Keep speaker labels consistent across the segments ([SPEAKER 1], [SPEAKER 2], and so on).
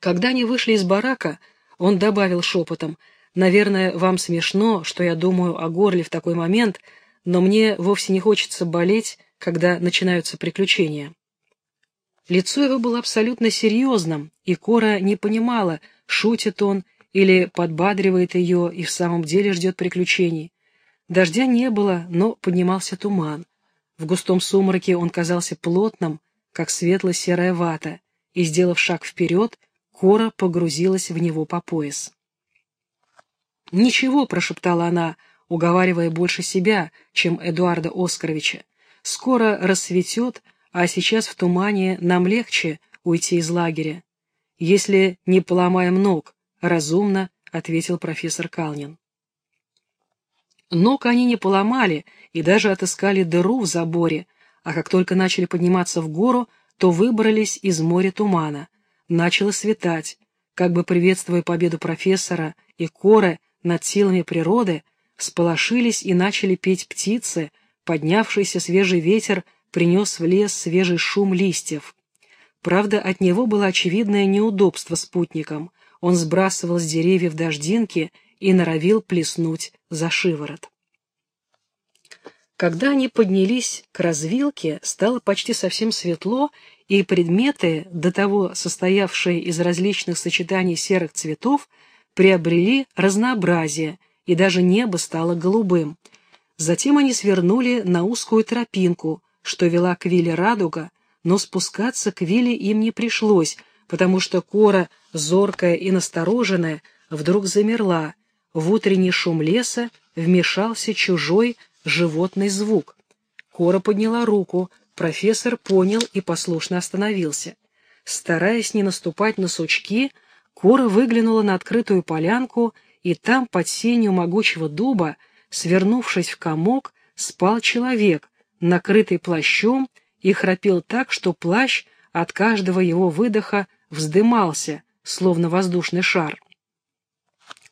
[SPEAKER 1] Когда они вышли из барака, он добавил шепотом, «Наверное, вам смешно, что я думаю о горле в такой момент, но мне вовсе не хочется болеть, когда начинаются приключения». Лицо его было абсолютно серьезным, и Кора не понимала, шутит он или подбадривает ее и в самом деле ждет приключений. Дождя не было, но поднимался туман. В густом сумраке он казался плотным, как светло-серая вата, и, сделав шаг вперед, Кора погрузилась в него по пояс. «Ничего», — прошептала она, уговаривая больше себя, чем Эдуарда Оскаровича. «Скоро рассветет, а сейчас в тумане нам легче уйти из лагеря. Если не поломаем ног», — разумно ответил профессор Калнин. Ног они не поломали и даже отыскали дыру в заборе, а как только начали подниматься в гору, то выбрались из моря тумана — Начало светать, как бы приветствуя победу профессора и коры над силами природы, сполошились и начали петь птицы, поднявшийся свежий ветер принес в лес свежий шум листьев. Правда, от него было очевидное неудобство спутникам. Он сбрасывал с деревьев дождинки и норовил плеснуть за шиворот. Когда они поднялись к развилке, стало почти совсем светло, и предметы, до того состоявшие из различных сочетаний серых цветов, приобрели разнообразие, и даже небо стало голубым. Затем они свернули на узкую тропинку, что вела к вилле Радуга, но спускаться к вилле им не пришлось, потому что кора, зоркая и настороженная, вдруг замерла. В утренний шум леса вмешался чужой животный звук. Кора подняла руку, профессор понял и послушно остановился. Стараясь не наступать на сучки, Кора выглянула на открытую полянку, и там, под сенью могучего дуба, свернувшись в комок, спал человек, накрытый плащом, и храпел так, что плащ от каждого его выдоха вздымался, словно воздушный шар.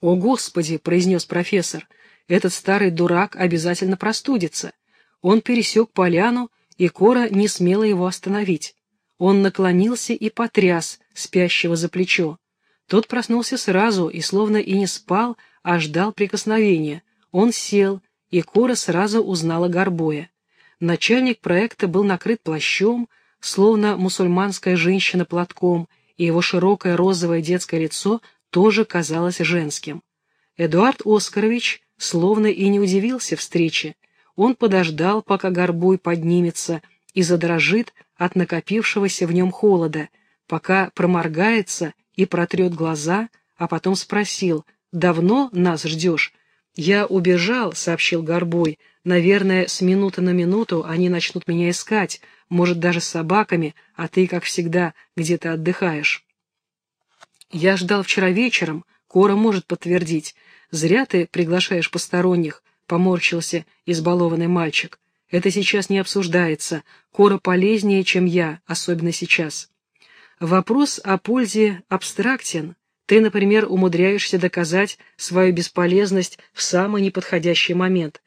[SPEAKER 1] «О, Господи!» — произнес профессор этот старый дурак обязательно простудится. Он пересек поляну, и Кора не смела его остановить. Он наклонился и потряс спящего за плечо. Тот проснулся сразу и словно и не спал, а ждал прикосновения. Он сел, и Кора сразу узнала Горбоя. Начальник проекта был накрыт плащом, словно мусульманская женщина платком, и его широкое розовое детское лицо тоже казалось женским. Эдуард Оскарович словно и не удивился встрече. Он подождал, пока горбуй поднимется и задрожит от накопившегося в нем холода, пока проморгается и протрет глаза, а потом спросил, «Давно нас ждешь?» «Я убежал», — сообщил Горбой. «Наверное, с минуты на минуту они начнут меня искать, может, даже с собаками, а ты, как всегда, где-то отдыхаешь». «Я ждал вчера вечером», — Кора может подтвердить. «Зря ты приглашаешь посторонних», — поморщился избалованный мальчик. «Это сейчас не обсуждается. Кора полезнее, чем я, особенно сейчас». Вопрос о пользе абстрактен. Ты, например, умудряешься доказать свою бесполезность в самый неподходящий момент.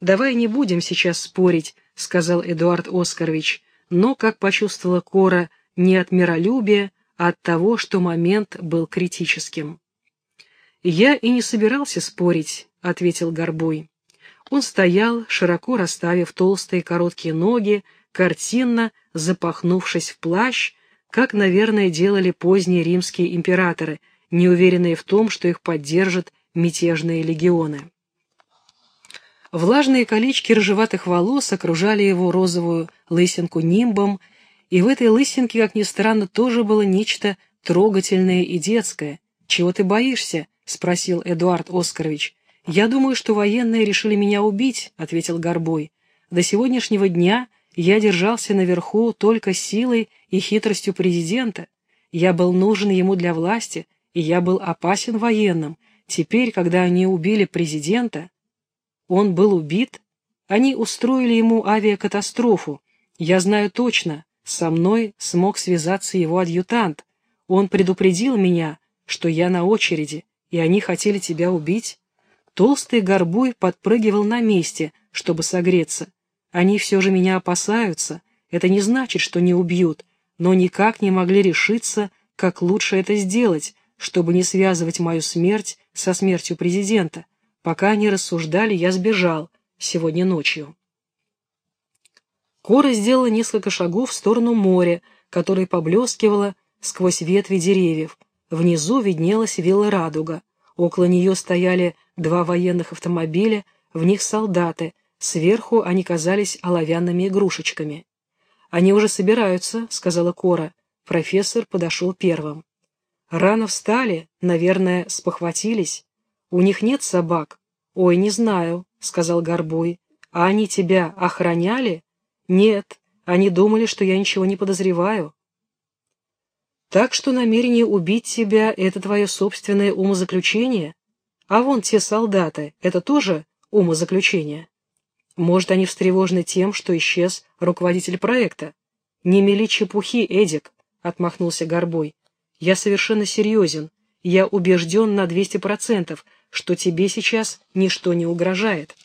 [SPEAKER 1] «Давай не будем сейчас спорить», — сказал Эдуард Оскарович, но, как почувствовала Кора, не от миролюбия, а от того, что момент был критическим. «Я и не собирался спорить», — ответил Горбой. Он стоял, широко расставив толстые короткие ноги, картинно запахнувшись в плащ, как, наверное, делали поздние римские императоры, неуверенные в том, что их поддержат мятежные легионы. Влажные колечки рыжеватых волос окружали его розовую лысинку нимбом, и в этой лысинке, как ни странно, тоже было нечто трогательное и детское. «Чего ты боишься?» — спросил Эдуард Оскарович. «Я думаю, что военные решили меня убить», — ответил Горбой. «До сегодняшнего дня я держался наверху только силой и хитростью президента. Я был нужен ему для власти, и я был опасен военным. Теперь, когда они убили президента, он был убит, они устроили ему авиакатастрофу. Я знаю точно, со мной смог связаться его адъютант. Он предупредил меня, что я на очереди, и они хотели тебя убить?» Толстый горбуй подпрыгивал на месте, чтобы согреться. Они все же меня опасаются. Это не значит, что не убьют, но никак не могли решиться, как лучше это сделать, чтобы не связывать мою смерть со смертью президента. Пока они рассуждали, я сбежал сегодня ночью. Кора сделала несколько шагов в сторону моря, которое поблескивало сквозь ветви деревьев. Внизу виднелась вилла «Радуга». Около нее стояли два военных автомобиля, в них солдаты, сверху они казались оловянными игрушечками. «Они уже собираются», — сказала Кора. Профессор подошел первым. «Рано встали, наверное, спохватились. У них нет собак?» «Ой, не знаю», — сказал Горбуй. «А они тебя охраняли?» «Нет, они думали, что я ничего не подозреваю». «Так что намерение убить тебя — это твое собственное умозаключение? А вон те солдаты — это тоже умозаключение?» Может, они встревожены тем, что исчез руководитель проекта? Не мели чепухи, Эдик, — отмахнулся Горбой. Я совершенно серьезен. Я убежден на двести процентов, что тебе сейчас ничто не угрожает.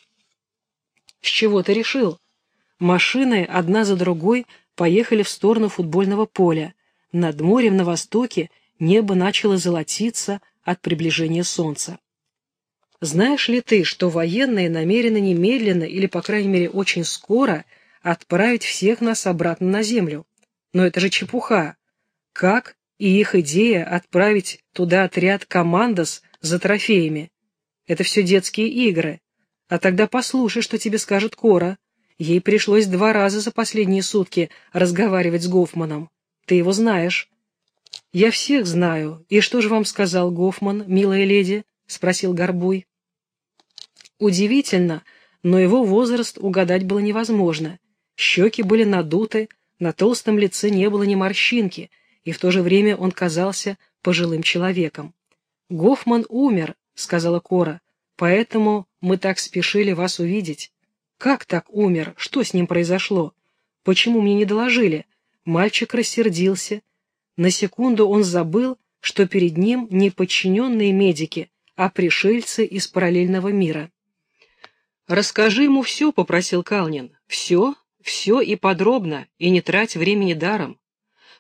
[SPEAKER 1] С чего ты решил? Машины одна за другой поехали в сторону футбольного поля. Над морем на востоке небо начало золотиться от приближения солнца. Знаешь ли ты, что военные намерены немедленно или, по крайней мере, очень скоро отправить всех нас обратно на землю? Но это же чепуха. Как и их идея отправить туда отряд командос за трофеями? Это все детские игры. А тогда послушай, что тебе скажет Кора. Ей пришлось два раза за последние сутки разговаривать с Гофманом. Ты его знаешь. Я всех знаю. И что же вам сказал Гофман, милая леди? — спросил Горбуй. Удивительно, но его возраст угадать было невозможно. Щеки были надуты, на толстом лице не было ни морщинки, и в то же время он казался пожилым человеком. «Гофман умер», — сказала Кора, — «поэтому мы так спешили вас увидеть». «Как так умер? Что с ним произошло? Почему мне не доложили?» Мальчик рассердился. На секунду он забыл, что перед ним не подчиненные медики, а пришельцы из параллельного мира. «Расскажи ему все», — попросил Калнин. «Все, все и подробно, и не трать времени даром».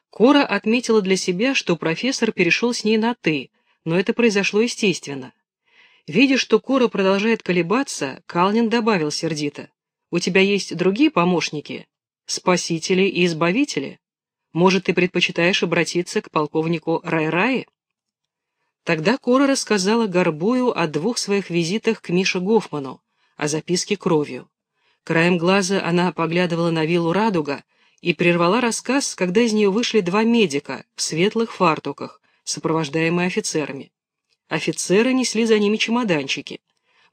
[SPEAKER 1] Кора отметила для себя, что профессор перешел с ней на «ты», но это произошло естественно. Видя, что Кора продолжает колебаться, Калнин добавил сердито. «У тебя есть другие помощники? Спасители и избавители? Может, ты предпочитаешь обратиться к полковнику Рай-Рае?» Тогда Кора рассказала Горбую о двух своих визитах к Мише Гофману, о записке кровью. Краем глаза она поглядывала на виллу «Радуга» и прервала рассказ, когда из нее вышли два медика в светлых фартуках, сопровождаемые офицерами. Офицеры несли за ними чемоданчики.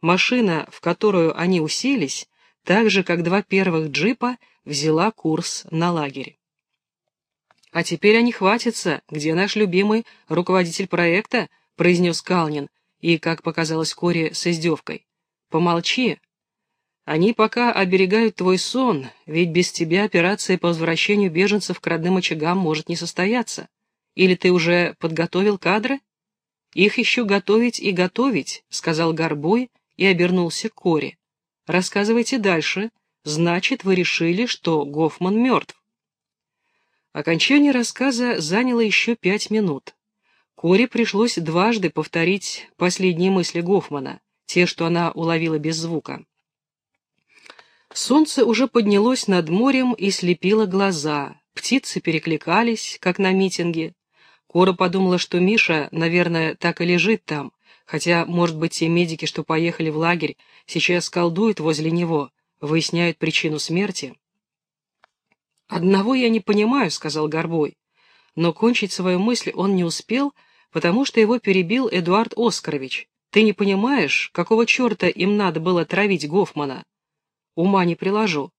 [SPEAKER 1] Машина, в которую они уселись, так же, как два первых джипа, взяла курс на лагерь. «А теперь они хватятся. Где наш любимый руководитель проекта?» — произнес Калнин, и, как показалось Коре, с издевкой. Помолчи. Они пока оберегают твой сон, ведь без тебя операция по возвращению беженцев к родным очагам может не состояться. Или ты уже подготовил кадры? Их еще готовить и готовить, сказал Горбой и обернулся к Коре. Рассказывайте дальше. Значит, вы решили, что Гофман мертв. Окончание рассказа заняло еще пять минут. Коре пришлось дважды повторить последние мысли Гофмана те, что она уловила без звука. Солнце уже поднялось над морем и слепило глаза, птицы перекликались, как на митинге. Кора подумала, что Миша, наверное, так и лежит там, хотя, может быть, те медики, что поехали в лагерь, сейчас колдуют возле него, выясняют причину смерти. «Одного я не понимаю», — сказал Горбой, но кончить свою мысль он не успел, потому что его перебил Эдуард Оскарович, ты не понимаешь, какого черта им надо было травить Гофмана? Ума не приложу.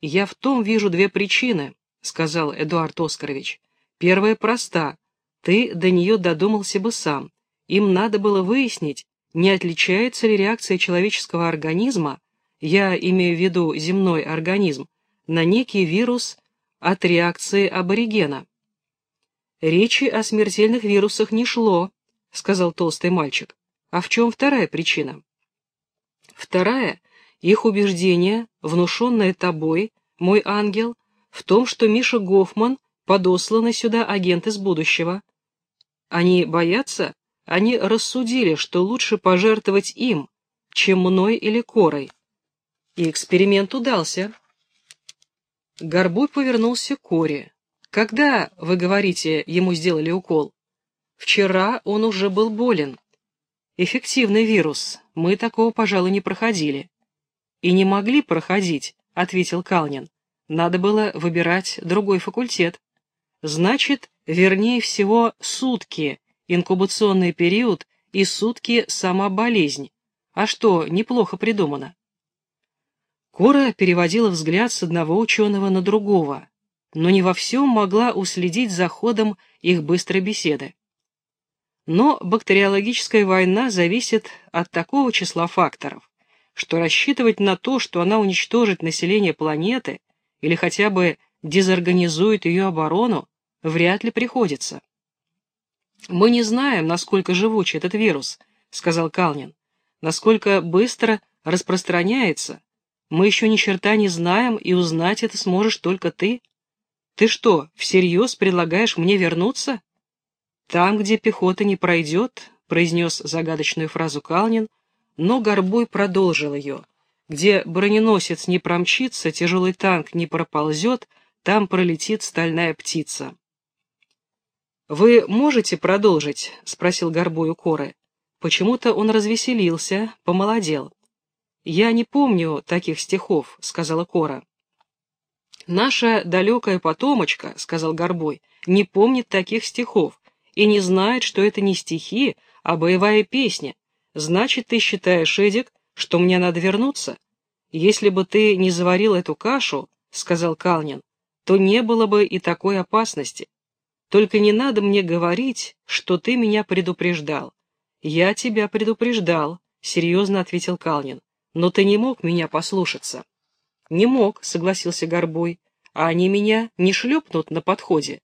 [SPEAKER 1] Я в том вижу две причины, сказал Эдуард Оскарович. Первая проста. Ты до нее додумался бы сам. Им надо было выяснить, не отличается ли реакция человеческого организма, я имею в виду земной организм, на некий вирус от реакции аборигена. Речи о смертельных вирусах не шло, сказал толстый мальчик. А в чем вторая причина? Вторая — их убеждение, внушенное тобой, мой ангел, в том, что Миша Гофман подосланный сюда агент из будущего. Они боятся? Они рассудили, что лучше пожертвовать им, чем мной или корой. И эксперимент удался. Горбуй повернулся к коре. «Когда, вы говорите, ему сделали укол?» «Вчера он уже был болен. Эффективный вирус. Мы такого, пожалуй, не проходили». «И не могли проходить», — ответил Калнин. «Надо было выбирать другой факультет». «Значит, вернее всего, сутки, инкубационный период и сутки сама болезнь. А что, неплохо придумано». Кора переводила взгляд с одного ученого на другого, но не во всем могла уследить за ходом их быстрой беседы. Но бактериологическая война зависит от такого числа факторов, что рассчитывать на то, что она уничтожит население планеты или хотя бы дезорганизует ее оборону, вряд ли приходится. «Мы не знаем, насколько живучий этот вирус», — сказал Калнин, «насколько быстро распространяется, мы еще ни черта не знаем, и узнать это сможешь только ты. Ты что, всерьез предлагаешь мне вернуться? Там, где пехота не пройдет, произнес загадочную фразу Калнин, но Горбой продолжил ее. Где броненосец не промчится, тяжелый танк не проползет, там пролетит стальная птица. «Вы можете продолжить?» — спросил Горбой у Коры. Почему-то он развеселился, помолодел. «Я не помню таких стихов», — сказала Кора. «Наша далекая потомочка», — сказал Горбой, — «не помнит таких стихов и не знает, что это не стихи, а боевая песня. Значит, ты считаешь, Эдик, что мне надо вернуться? Если бы ты не заварил эту кашу, — сказал Калнин, — то не было бы и такой опасности. Только не надо мне говорить, что ты меня предупреждал. Я тебя предупреждал, — серьезно ответил Калнин. Но ты не мог меня послушаться. Не мог, согласился Горбой, а они меня не шлепнут на подходе.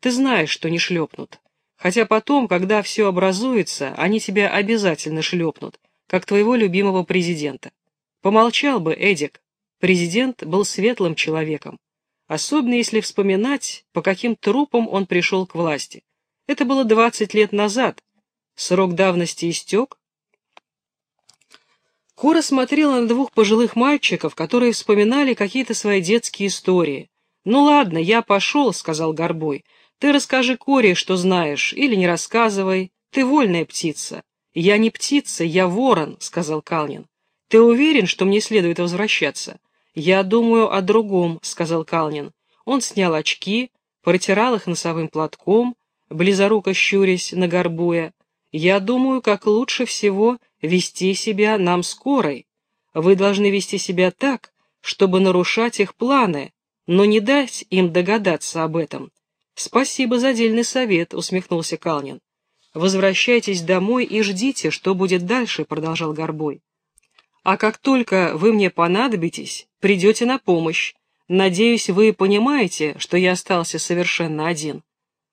[SPEAKER 1] Ты знаешь, что не шлепнут. Хотя потом, когда все образуется, они тебя обязательно шлепнут, как твоего любимого президента. Помолчал бы, Эдик. Президент был светлым человеком. Особенно если вспоминать, по каким трупам он пришел к власти. Это было двадцать лет назад. Срок давности истек, Кора смотрела на двух пожилых мальчиков, которые вспоминали какие-то свои детские истории. «Ну ладно, я пошел», — сказал Горбой. «Ты расскажи Коре, что знаешь, или не рассказывай. Ты вольная птица». «Я не птица, я ворон», — сказал Калнин. «Ты уверен, что мне следует возвращаться?» «Я думаю о другом», — сказал Калнин. Он снял очки, протирал их носовым платком, близоруко щурясь на Горбуя. «Я думаю, как лучше всего вести себя нам скорой. Вы должны вести себя так, чтобы нарушать их планы, но не дать им догадаться об этом. Спасибо за дельный совет, усмехнулся Калнин. Возвращайтесь домой и ждите, что будет дальше, продолжал Горбой. А как только вы мне понадобитесь, придете на помощь. Надеюсь, вы понимаете, что я остался совершенно один.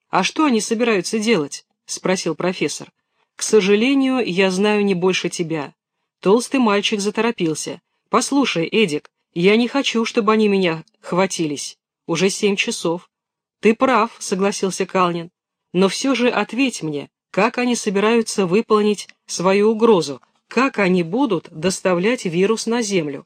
[SPEAKER 1] А что они собираются делать? спросил профессор. «К сожалению, я знаю не больше тебя». Толстый мальчик заторопился. «Послушай, Эдик, я не хочу, чтобы они меня хватились. Уже семь часов». «Ты прав», — согласился Калнин. «Но все же ответь мне, как они собираются выполнить свою угрозу, как они будут доставлять вирус на Землю?»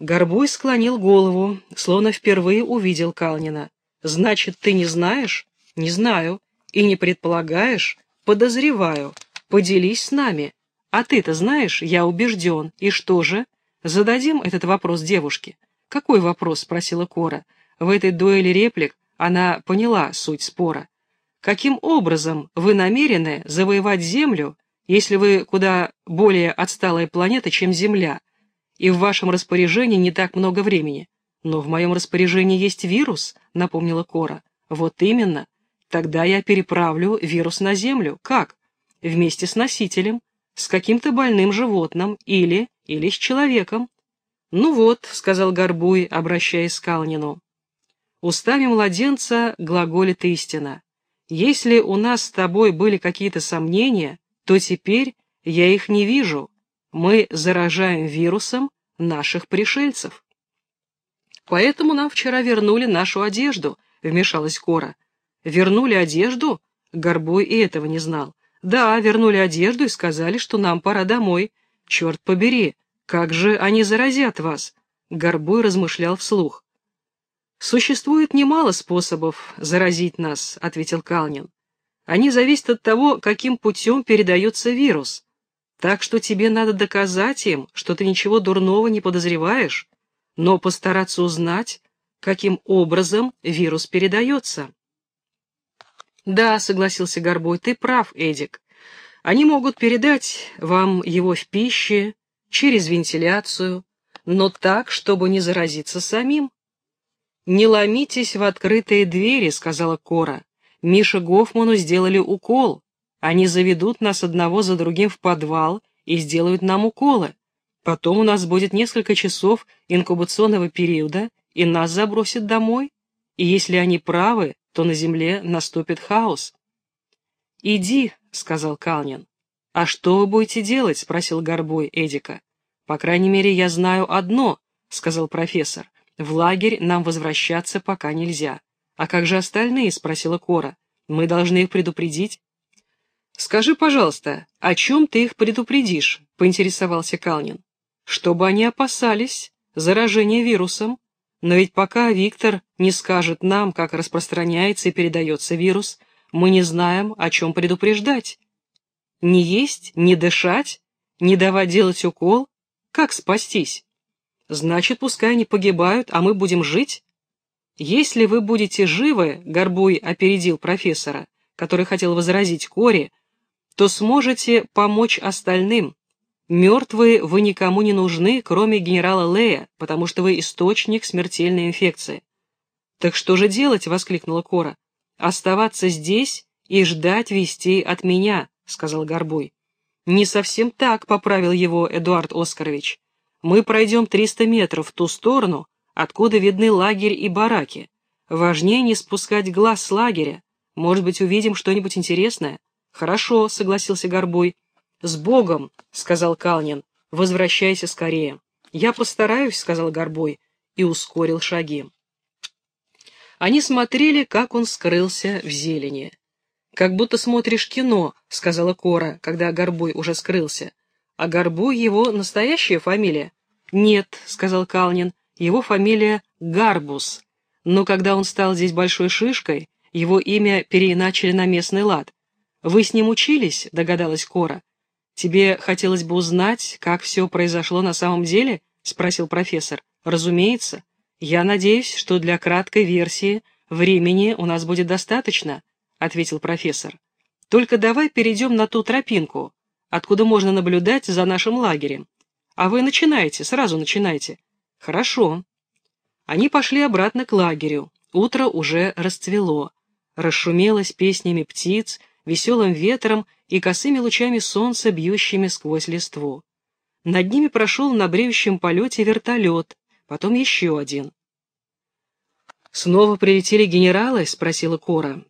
[SPEAKER 1] Горбуй склонил голову, словно впервые увидел Калнина. «Значит, ты не знаешь?» «Не знаю. И не предполагаешь?» «Подозреваю. Поделись с нами. А ты-то знаешь, я убежден. И что же? Зададим этот вопрос девушке. Какой вопрос? спросила Кора. В этой дуэли реплик она поняла суть спора. Каким образом вы намерены завоевать Землю, если вы куда более отсталая планета, чем Земля, и в вашем распоряжении не так много времени? Но в моем распоряжении есть вирус, напомнила Кора. Вот именно. Тогда я переправлю вирус на Землю. Как? вместе с носителем, с каким-то больным животным или, или с человеком. «Ну вот», — сказал Горбуй, обращаясь к Калнину, — «устами младенца глаголит истина. Если у нас с тобой были какие-то сомнения, то теперь я их не вижу. Мы заражаем вирусом наших пришельцев». «Поэтому нам вчера вернули нашу одежду», — вмешалась Кора. «Вернули одежду? Горбой и этого не знал. Да, вернули одежду и сказали, что нам пора домой. Черт побери, как же они заразят вас? Горбой размышлял вслух. «Существует немало способов заразить нас», — ответил Калнин. «Они зависят от того, каким путем передается вирус. Так что тебе надо доказать им, что ты ничего дурного не подозреваешь, но постараться узнать, каким образом вирус передается». «Да», — согласился Горбой, — «ты прав, Эдик. Они могут передать вам его в пище, через вентиляцию, но так, чтобы не заразиться самим. «Не ломитесь в открытые двери», — сказала Кора. «Миша Гофману сделали укол. Они заведут нас одного за другим в подвал и сделают нам уколы. Потом у нас будет несколько часов инкубационного периода, и нас забросят домой. И если они правы, то на земле наступит хаос». «Иди», — сказал Калнин. «А что вы будете делать?» — спросил Горбой Эдика. «По крайней мере, я знаю одно», — сказал профессор. «В лагерь нам возвращаться пока нельзя». «А как же остальные?» — спросила Кора. «Мы должны их предупредить». «Скажи, пожалуйста, о чем ты их предупредишь?» — поинтересовался Калнин. «Чтобы они опасались заражения вирусом. Но ведь пока Виктор не скажет нам, как распространяется и передается вирус, мы не знаем, о чем предупреждать. Не есть, не дышать, не давать делать укол? Как спастись? Значит, пускай они погибают, а мы будем жить? Если вы будете живы, Горбуй опередил профессора, который хотел возразить Коре, то сможете помочь остальным. Мертвые вы никому не нужны, кроме генерала Лея, потому что вы источник смертельной инфекции. «Так что же делать?» — воскликнула Кора. «Оставаться здесь и ждать вестей от меня», — сказал Горбой. «Не совсем так», — поправил его Эдуард Оскарович. «Мы пройдем 300 метров в ту сторону, откуда видны лагерь и бараки. Важнее не спускать глаз с лагеря. Может быть, увидим что-нибудь интересное?» «Хорошо», — согласился Горбой. «С Богом», — сказал Калнин. «Возвращайся скорее». «Я постараюсь», — сказал Горбой и ускорил шаги. Они смотрели, как он скрылся в зелени. «Как будто смотришь кино», — сказала Кора, когда Горбуй уже скрылся. «А Горбуй его настоящая фамилия?» «Нет», — сказал Калнин, — «его фамилия Гарбус. Но когда он стал здесь большой шишкой, его имя переиначили на местный лад. Вы с ним учились?» — догадалась Кора. «Тебе хотелось бы узнать, как все произошло на самом деле?» — спросил профессор. «Разумеется. Я надеюсь, что для краткой версии времени у нас будет достаточно». — ответил профессор. «Только давай перейдем на ту тропинку, откуда можно наблюдать за нашим лагерем. А вы начинайте, сразу начинайте». «Хорошо». Они пошли обратно к лагерю. Утро уже расцвело. Расшумелось песнями птиц, веселым ветром и косыми лучами солнца, бьющими сквозь листву. Над ними прошел на бреющем полете вертолет, потом еще один. «Снова прилетели генералы?» — спросила Кора.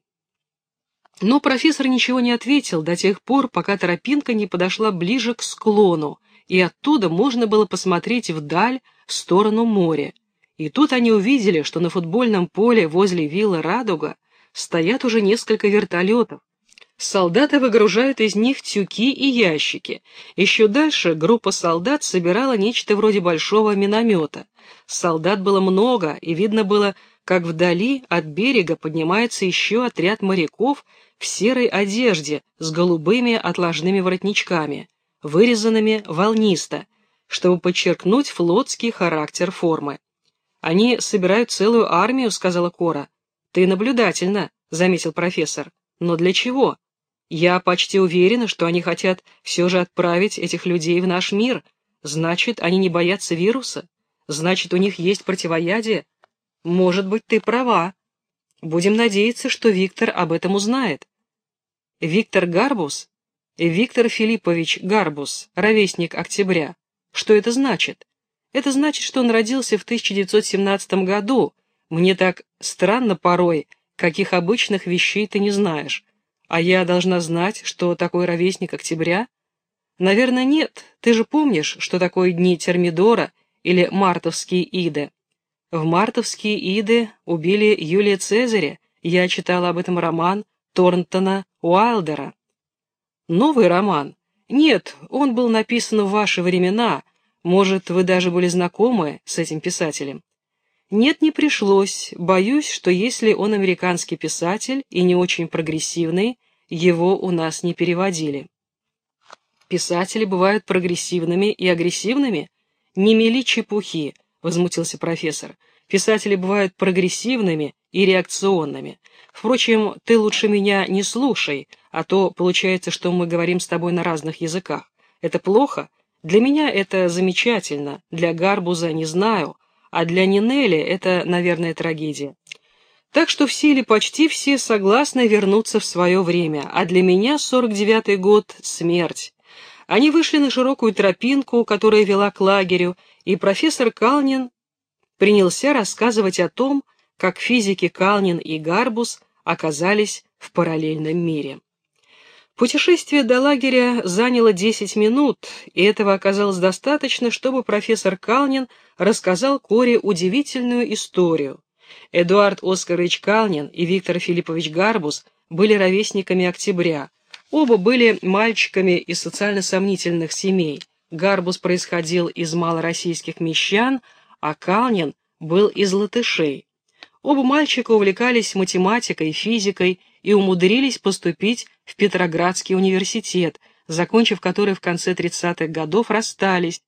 [SPEAKER 1] Но профессор ничего не ответил до тех пор, пока тропинка не подошла ближе к склону, и оттуда можно было посмотреть вдаль, в сторону моря. И тут они увидели, что на футбольном поле возле виллы «Радуга» стоят уже несколько вертолетов. Солдаты выгружают из них тюки и ящики. Еще дальше группа солдат собирала нечто вроде большого миномета. Солдат было много, и видно было, как вдали от берега поднимается еще отряд моряков в серой одежде с голубыми отложными воротничками, вырезанными волнисто, чтобы подчеркнуть флотский характер формы. «Они собирают целую армию», — сказала Кора. «Ты наблюдательно», — заметил профессор. «Но для чего? Я почти уверена, что они хотят все же отправить этих людей в наш мир. Значит, они не боятся вируса? Значит, у них есть противоядие? Может быть, ты права. Будем надеяться, что Виктор об этом узнает. Виктор Гарбус? Виктор Филиппович Гарбус, ровесник Октября. Что это значит? Это значит, что он родился в 1917 году. Мне так странно порой, каких обычных вещей ты не знаешь. А я должна знать, что такой ровесник Октября? Наверное, нет. Ты же помнишь, что такое дни Термидора или мартовские иды? В мартовские иды убили Юлия Цезаря, я читала об этом роман, Торнтона Уайлдера. Новый роман? Нет, он был написан в ваши времена. Может, вы даже были знакомы с этим писателем? Нет, не пришлось. Боюсь, что если он американский писатель и не очень прогрессивный, его у нас не переводили. Писатели бывают прогрессивными и агрессивными? Не мели чепухи, возмутился профессор. Писатели бывают прогрессивными и реакционными. Впрочем, ты лучше меня не слушай, а то получается, что мы говорим с тобой на разных языках. Это плохо? Для меня это замечательно, для Гарбуза не знаю, а для Нинели это, наверное, трагедия. Так что все или почти все согласны вернуться в свое время, а для меня 49-й год — смерть. Они вышли на широкую тропинку, которая вела к лагерю, и профессор Калнин принялся рассказывать о том, как физики Калнин и Гарбус оказались в параллельном мире. Путешествие до лагеря заняло 10 минут, и этого оказалось достаточно, чтобы профессор Калнин рассказал Коре удивительную историю. Эдуард Оскарович Калнин и Виктор Филиппович Гарбус были ровесниками октября. Оба были мальчиками из социально сомнительных семей. Гарбус происходил из малороссийских мещан, а Калнин был из латышей. Оба мальчика увлекались математикой, физикой и умудрились поступить в Петроградский университет, закончив который в конце 30-х годов расстались.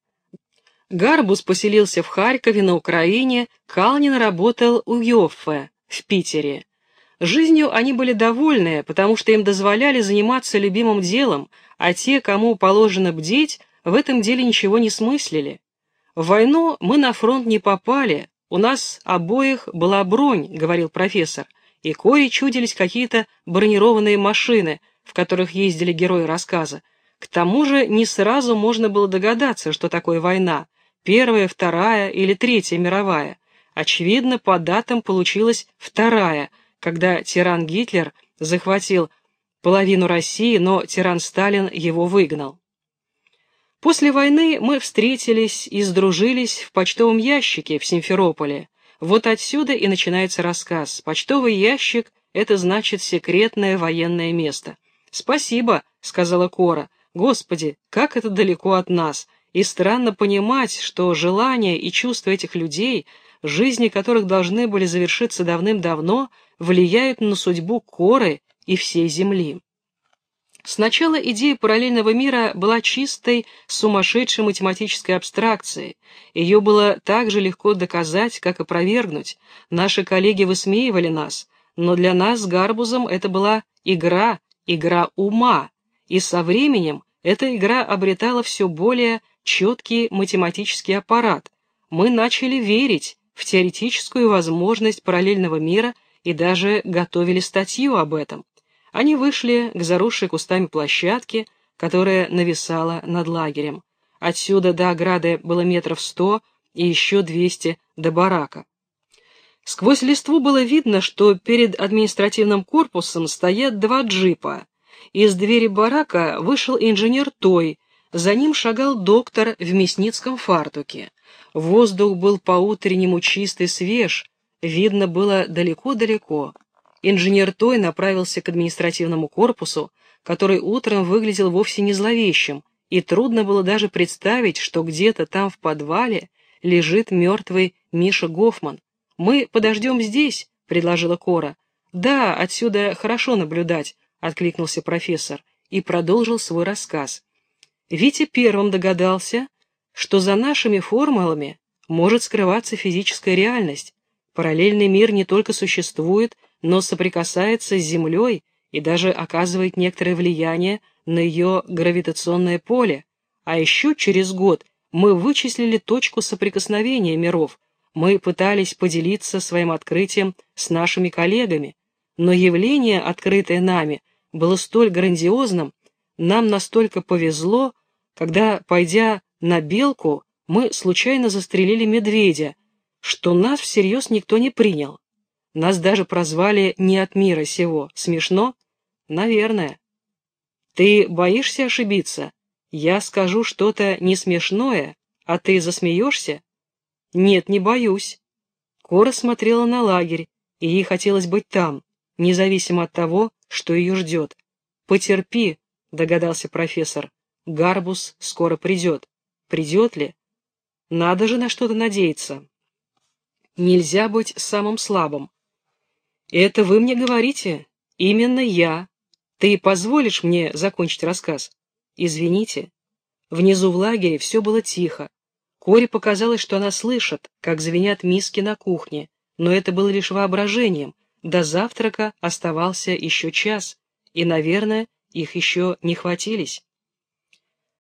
[SPEAKER 1] Гарбус поселился в Харькове на Украине, Калнин работал у Йоффе в Питере. Жизнью они были довольны, потому что им дозволяли заниматься любимым делом, а те, кому положено бдеть, в этом деле ничего не смыслили. В войну мы на фронт не попали, у нас обоих была бронь, говорил профессор, и Коре чудились какие-то бронированные машины, в которых ездили герои рассказа. К тому же не сразу можно было догадаться, что такое война, первая, вторая или третья мировая. Очевидно, по датам получилась вторая, когда тиран Гитлер захватил половину России, но тиран Сталин его выгнал. После войны мы встретились и сдружились в почтовом ящике в Симферополе. Вот отсюда и начинается рассказ. Почтовый ящик — это значит секретное военное место. «Спасибо», — сказала Кора. «Господи, как это далеко от нас!» И странно понимать, что желания и чувства этих людей, жизни которых должны были завершиться давным-давно, влияют на судьбу Коры и всей Земли. Сначала идея параллельного мира была чистой, сумасшедшей математической абстракцией. Ее было так же легко доказать, как и опровергнуть. Наши коллеги высмеивали нас, но для нас с Гарбузом это была игра, игра ума, и со временем эта игра обретала все более четкий математический аппарат. Мы начали верить в теоретическую возможность параллельного мира и даже готовили статью об этом. Они вышли к заросшей кустами площадке, которая нависала над лагерем. Отсюда до ограды было метров сто и еще двести до барака. Сквозь листву было видно, что перед административным корпусом стоят два джипа. Из двери барака вышел инженер Той, за ним шагал доктор в мясницком фартуке. Воздух был по-утреннему чистый, свеж, видно было далеко-далеко. Инженер Той направился к административному корпусу, который утром выглядел вовсе не зловещим, и трудно было даже представить, что где-то там в подвале лежит мертвый Миша Гофман. «Мы подождем здесь», — предложила Кора. «Да, отсюда хорошо наблюдать», — откликнулся профессор и продолжил свой рассказ. Витя первым догадался, что за нашими формулами может скрываться физическая реальность. Параллельный мир не только существует, но соприкасается с Землей и даже оказывает некоторое влияние на ее гравитационное поле. А еще через год мы вычислили точку соприкосновения миров, мы пытались поделиться своим открытием с нашими коллегами, но явление, открытое нами, было столь грандиозным, нам настолько повезло, когда, пойдя на белку, мы случайно застрелили медведя, что нас всерьез никто не принял. Нас даже прозвали не от мира сего. Смешно? Наверное. Ты боишься ошибиться? Я скажу что-то не смешное, а ты засмеешься? Нет, не боюсь. Кора смотрела на лагерь, и ей хотелось быть там, независимо от того, что ее ждет. «Потерпи», — догадался профессор. «Гарбус скоро придет. Придет ли? Надо же на что-то надеяться. Нельзя быть самым слабым. Это вы мне говорите? Именно я. Ты позволишь мне закончить рассказ? Извините. Внизу в лагере все было тихо. Коре показалось, что она слышит, как звенят миски на кухне, но это было лишь воображением. До завтрака оставался еще час, и, наверное, их еще не хватились.